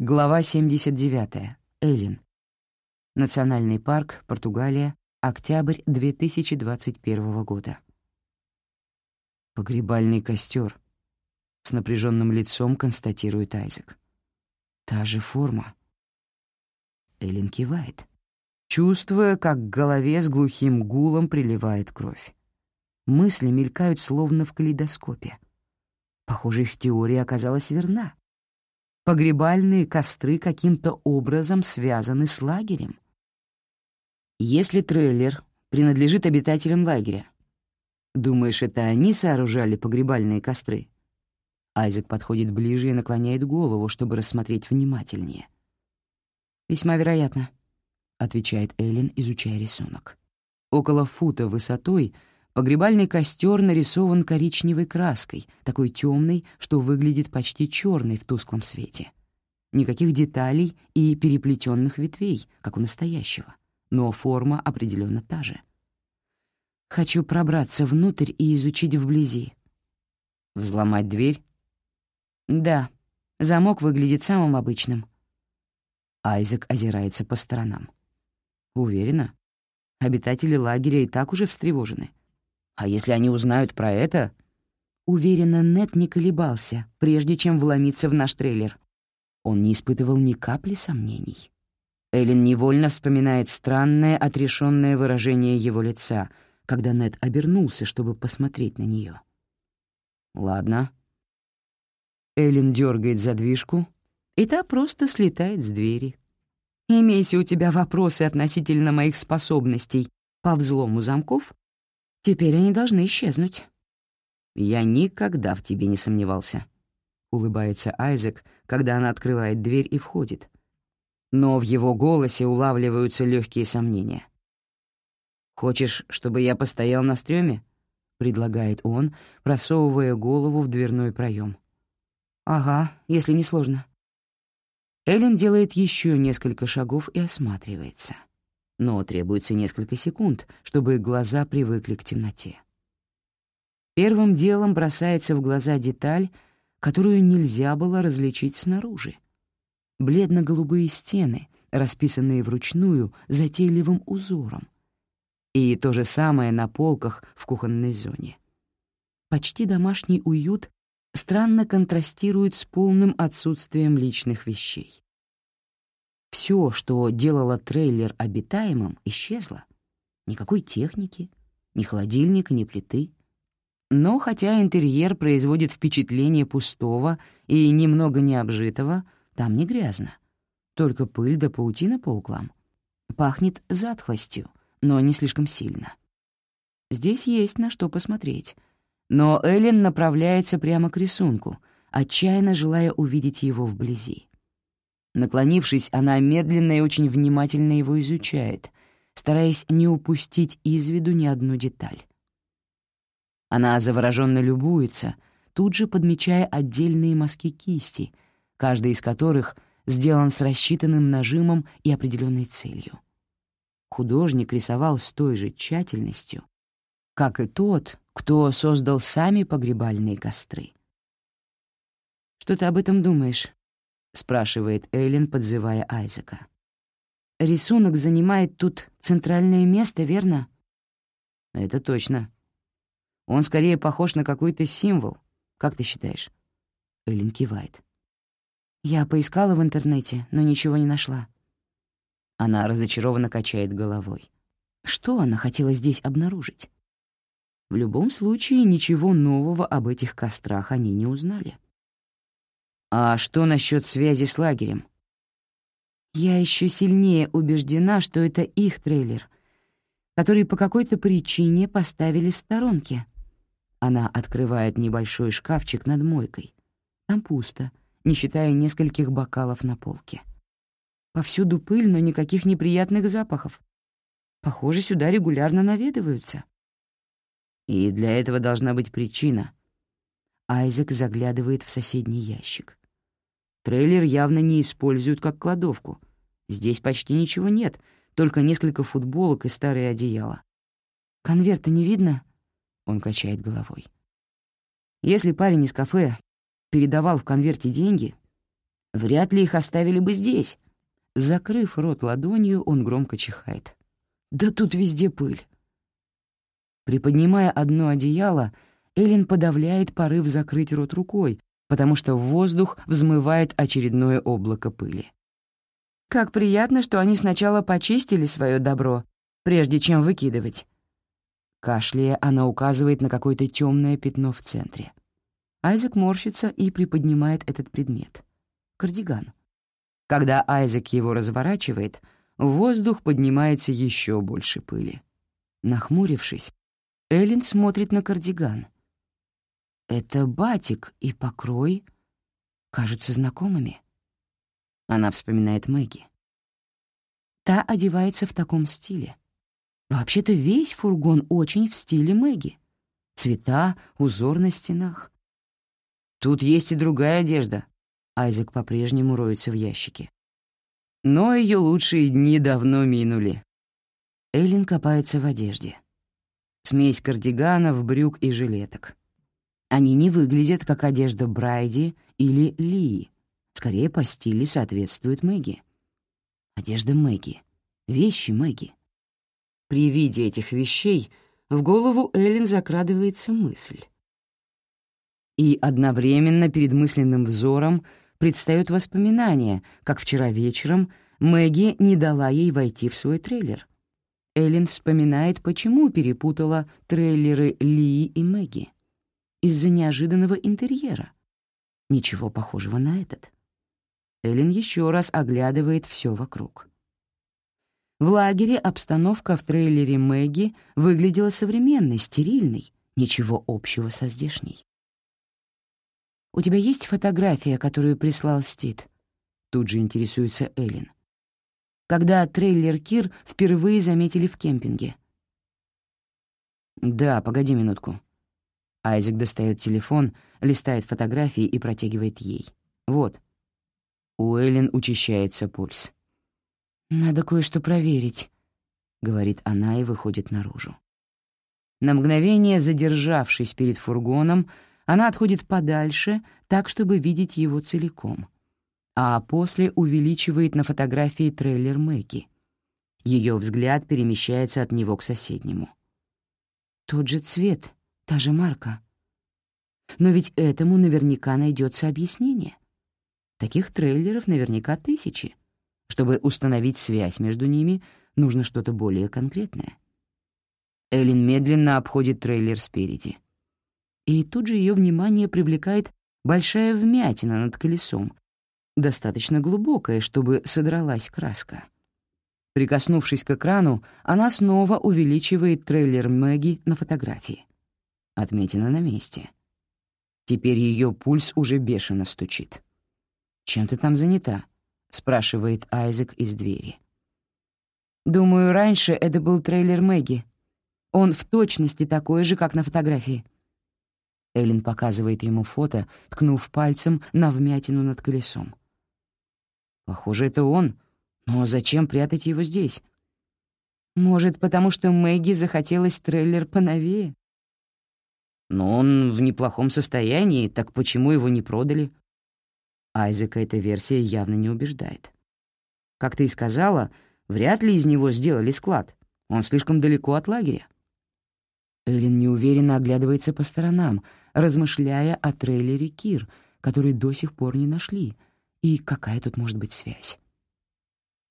Глава 79. Эллин. Национальный парк, Португалия, октябрь 2021 года. Погребальный костер. С напряженным лицом констатирует Айзек. Та же форма. Эллин кивает, чувствуя, как к голове с глухим гулом приливает кровь. Мысли мелькают словно в калейдоскопе. Похоже, их теория оказалась верна. Погребальные костры каким-то образом связаны с лагерем. Если трейлер принадлежит обитателям лагеря, думаешь, это они сооружали погребальные костры? Айзек подходит ближе и наклоняет голову, чтобы рассмотреть внимательнее. «Весьма вероятно», — отвечает Эллен, изучая рисунок. Около фута высотой погребальный костер нарисован коричневой краской, такой темной, что выглядит почти черной в тусклом свете. Никаких деталей и переплетенных ветвей, как у настоящего, но форма определенно та же. Хочу пробраться внутрь и изучить вблизи. Взломать дверь? Да, замок выглядит самым обычным — Айзек озирается по сторонам. Уверена, обитатели лагеря и так уже встревожены. А если они узнают про это... Уверена, Нет не колебался, прежде чем вломиться в наш трейлер. Он не испытывал ни капли сомнений. Эллен невольно вспоминает странное, отрешенное выражение его лица, когда Нет обернулся, чтобы посмотреть на нее. «Ладно». Эллен дергает задвижку, и та просто слетает с двери. Имейся у тебя вопросы относительно моих способностей по взлому замков, теперь они должны исчезнуть. «Я никогда в тебе не сомневался», — улыбается Айзек, когда она открывает дверь и входит. Но в его голосе улавливаются легкие сомнения. «Хочешь, чтобы я постоял на стреме?» — предлагает он, просовывая голову в дверной проем. «Ага, если не сложно». Эллен делает еще несколько шагов и осматривается. Но требуется несколько секунд, чтобы глаза привыкли к темноте. Первым делом бросается в глаза деталь, которую нельзя было различить снаружи. Бледно-голубые стены, расписанные вручную затейливым узором. И то же самое на полках в кухонной зоне. Почти домашний уют странно контрастирует с полным отсутствием личных вещей. Все, что делало трейлер обитаемым, исчезло. Никакой техники, ни холодильника, ни плиты. Но хотя интерьер производит впечатление пустого и немного необжитого, там не грязно. Только пыль да паутина по углам. Пахнет затхлостью, но не слишком сильно. Здесь есть на что посмотреть — но Эллен направляется прямо к рисунку, отчаянно желая увидеть его вблизи. Наклонившись, она медленно и очень внимательно его изучает, стараясь не упустить из виду ни одну деталь. Она завороженно любуется, тут же подмечая отдельные мазки кисти, каждый из которых сделан с рассчитанным нажимом и определенной целью. Художник рисовал с той же тщательностью, как и тот, кто создал сами погребальные костры. «Что ты об этом думаешь?» — спрашивает Эйлин, подзывая Айзека. «Рисунок занимает тут центральное место, верно?» «Это точно. Он скорее похож на какой-то символ. Как ты считаешь?» Эйлин кивает. «Я поискала в интернете, но ничего не нашла». Она разочарованно качает головой. Что она хотела здесь обнаружить? В любом случае, ничего нового об этих кострах они не узнали. А что насчет связи с лагерем? Я еще сильнее убеждена, что это их трейлер, который по какой-то причине поставили в сторонке. Она открывает небольшой шкафчик над мойкой. Там пусто, не считая нескольких бокалов на полке. Повсюду пыль, но никаких неприятных запахов. Похоже, сюда регулярно наведываются. И для этого должна быть причина. Айзек заглядывает в соседний ящик. Трейлер явно не используют как кладовку. Здесь почти ничего нет, только несколько футболок и старые одеяла. «Конверта не видно?» — он качает головой. «Если парень из кафе передавал в конверте деньги, Вряд ли их оставили бы здесь. Закрыв рот ладонью, он громко чихает. «Да тут везде пыль». Приподнимая одно одеяло, Эллен подавляет порыв закрыть рот рукой, потому что в воздух взмывает очередное облако пыли. Как приятно, что они сначала почистили свое добро, прежде чем выкидывать. Кашляя, она указывает на какое-то темное пятно в центре. Айзек морщится и приподнимает этот предмет. Кардиган. Когда Айзек его разворачивает, в воздух поднимается еще больше пыли. Нахмурившись, Эллен смотрит на кардиган. Это батик и покрой кажутся знакомыми. Она вспоминает Мэгги. Та одевается в таком стиле. Вообще-то весь фургон очень в стиле Мэгги. Цвета, узор на стенах. Тут есть и другая одежда. Айзек по-прежнему роется в ящике. Но ее лучшие дни давно минули. Эллен копается в одежде. Смесь кардиганов, брюк и жилеток. Они не выглядят как одежда Брайди или Лии, скорее по стилю соответствуют Мэгги. Одежда Мэгги, вещи Мэгги. При виде этих вещей в голову Эллен закрадывается мысль. И одновременно перед мысленным взором предстают воспоминания, как вчера вечером Мэгги не дала ей войти в свой трейлер. Эллен вспоминает, почему перепутала трейлеры Ли и Мэгги. Из-за неожиданного интерьера. Ничего похожего на этот. Эллен еще раз оглядывает все вокруг. В лагере обстановка в трейлере Мэгги выглядела современной, стерильной, ничего общего со здешней. «У тебя есть фотография, которую прислал Стит?» Тут же интересуется Эллен. Когда трейлер Кир впервые заметили в кемпинге. «Да, погоди минутку». Айзек достает телефон, листает фотографии и протягивает ей. «Вот». У Эллен учащается пульс. «Надо кое-что проверить», — говорит она и выходит наружу. На мгновение задержавшись перед фургоном, она отходит подальше, так, чтобы видеть его целиком, а после увеличивает на фотографии трейлер Мэгги. Ее взгляд перемещается от него к соседнему. Тот же цвет, та же марка. Но ведь этому наверняка найдется объяснение — Таких трейлеров наверняка тысячи. Чтобы установить связь между ними, нужно что-то более конкретное. Эллен медленно обходит трейлер спереди. И тут же ее внимание привлекает большая вмятина над колесом, достаточно глубокая, чтобы содралась краска. Прикоснувшись к экрану, она снова увеличивает трейлер Мэгги на фотографии. Отметина на месте. Теперь ее пульс уже бешено стучит. «Чем ты там занята?» — спрашивает Айзек из двери. «Думаю, раньше это был трейлер Мэгги. Он в точности такой же, как на фотографии». Эллен показывает ему фото, ткнув пальцем на вмятину над колесом. «Похоже, это он. Но зачем прятать его здесь?» «Может, потому что Мэгги захотелось трейлер поновее?» «Но он в неплохом состоянии, так почему его не продали?» Айзека эта версия явно не убеждает. Как ты и сказала, вряд ли из него сделали склад. Он слишком далеко от лагеря. Эллен неуверенно оглядывается по сторонам, размышляя о трейлере Кир, который до сих пор не нашли, и какая тут может быть связь.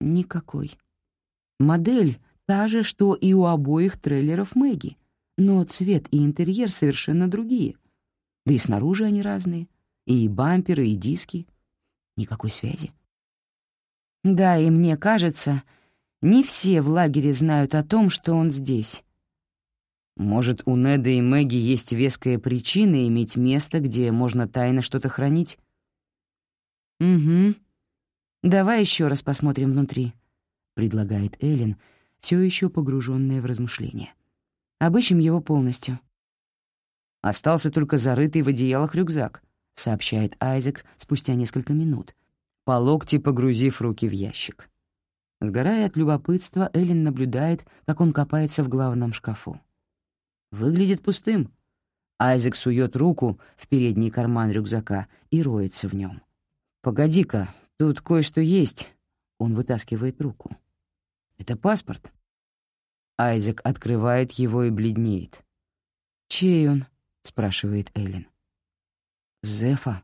Никакой. Модель та же, что и у обоих трейлеров Мэгги, но цвет и интерьер совершенно другие. Да и снаружи они разные — и бамперы, и диски. Никакой связи. Да, и мне кажется, не все в лагере знают о том, что он здесь. Может, у Неда и Мэгги есть веская причина иметь место, где можно тайно что-то хранить? «Угу. Давай еще раз посмотрим внутри», — предлагает Эллен, все еще погруженная в размышления. «Обыщем его полностью». Остался только зарытый в одеялах рюкзак —— сообщает Айзек спустя несколько минут, по локти погрузив руки в ящик. Сгорая от любопытства, Эллен наблюдает, как он копается в главном шкафу. Выглядит пустым. Айзек сует руку в передний карман рюкзака и роется в нем. «Погоди-ка, тут кое-что есть». Он вытаскивает руку. «Это паспорт?» Айзек открывает его и бледнеет. «Чей он?» — спрашивает Эллен. «Зефа»,